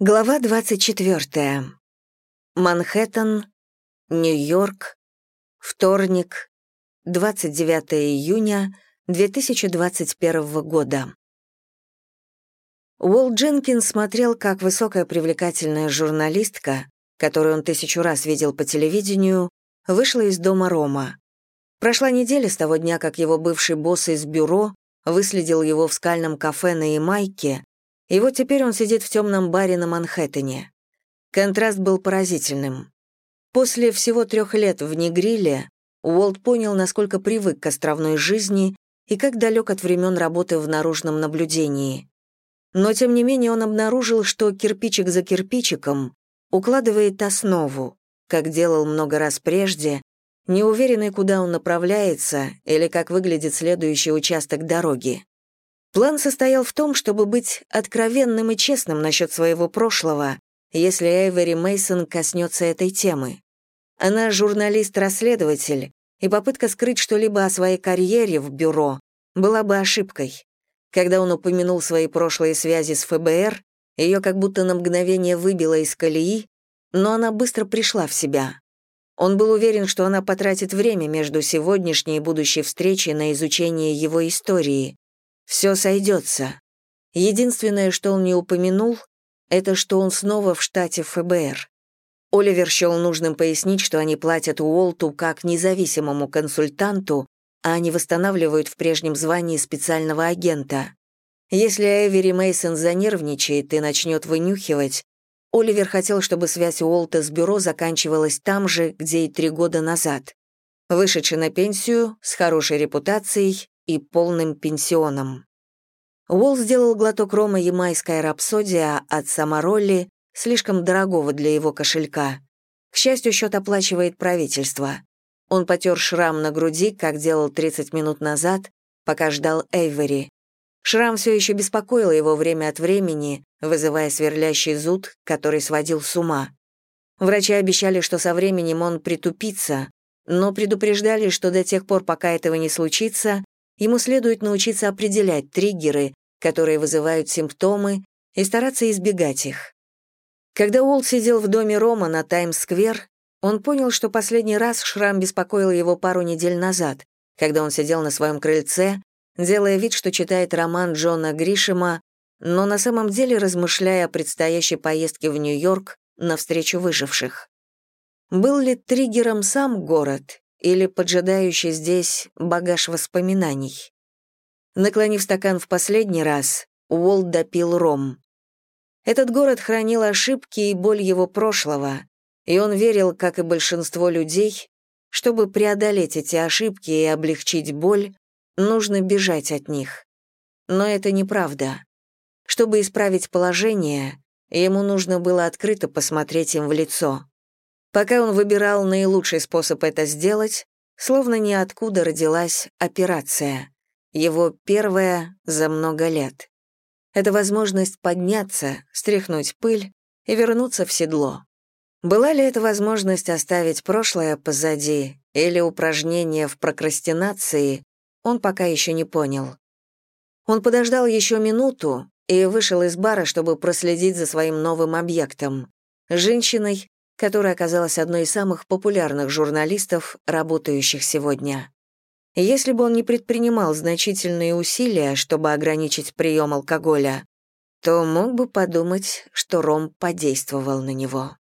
Глава 24. Манхэттен, Нью-Йорк, вторник, 29 июня 2021 года. Уолт Дженкинс смотрел, как высокая привлекательная журналистка, которую он тысячу раз видел по телевидению, вышла из дома Рома. Прошла неделя с того дня, как его бывший босс из бюро выследил его в скальном кафе на Ямайке, и вот теперь он сидит в темном баре на Манхэттене. Контраст был поразительным. После всего трех лет в Негриле Уолт понял, насколько привык к островной жизни и как далек от времен работы в наружном наблюдении. Но, тем не менее, он обнаружил, что кирпичик за кирпичиком укладывает основу, как делал много раз прежде, неуверенный, куда он направляется или как выглядит следующий участок дороги. План состоял в том, чтобы быть откровенным и честным насчет своего прошлого, если Эйвери Мейсон коснется этой темы. Она журналист-расследователь, и попытка скрыть что-либо о своей карьере в бюро была бы ошибкой. Когда он упомянул свои прошлые связи с ФБР, ее как будто на мгновение выбило из колеи, но она быстро пришла в себя. Он был уверен, что она потратит время между сегодняшней и будущей встречей на изучение его истории, все сойдется. Единственное, что он не упомянул, это что он снова в штате ФБР. Оливер счел нужным пояснить, что они платят Уолту как независимому консультанту, а они восстанавливают в прежнем звании специального агента. Если Эвери Мейсон занервничает и начнет вынюхивать, Оливер хотел, чтобы связь Уолта с бюро заканчивалась там же, где и три года назад. Вышедший на пенсию, с хорошей репутацией и полным пенсионом. Уолл сделал глоток рома «Ямайская рапсодия» от Самаролли, слишком дорогого для его кошелька. К счастью, счет оплачивает правительство. Он потер шрам на груди, как делал 30 минут назад, пока ждал Эйвери. Шрам все еще беспокоил его время от времени, вызывая сверлящий зуд, который сводил с ума. Врачи обещали, что со временем он притупится, но предупреждали, что до тех пор, пока этого не случится, ему следует научиться определять триггеры, которые вызывают симптомы, и стараться избегать их. Когда Уолт сидел в доме Рома на Таймс-сквер, он понял, что последний раз шрам беспокоил его пару недель назад, когда он сидел на своем крыльце, делая вид, что читает роман Джона Гришема, но на самом деле размышляя о предстоящей поездке в Нью-Йорк на встречу выживших. Был ли триггером сам город или поджидающий здесь багаж воспоминаний. Наклонив стакан в последний раз, Уолт допил ром. Этот город хранил ошибки и боль его прошлого, и он верил, как и большинство людей, чтобы преодолеть эти ошибки и облегчить боль, нужно бежать от них. Но это неправда. Чтобы исправить положение, ему нужно было открыто посмотреть им в лицо. Пока он выбирал наилучший способ это сделать, словно ниоткуда родилась операция, его первая за много лет. Это возможность подняться, стряхнуть пыль и вернуться в седло. Была ли это возможность оставить прошлое позади или упражнение в прокрастинации, он пока еще не понял. Он подождал еще минуту и вышел из бара, чтобы проследить за своим новым объектом — женщиной, которая оказалась одной из самых популярных журналистов, работающих сегодня. Если бы он не предпринимал значительные усилия, чтобы ограничить прием алкоголя, то мог бы подумать, что ром подействовал на него.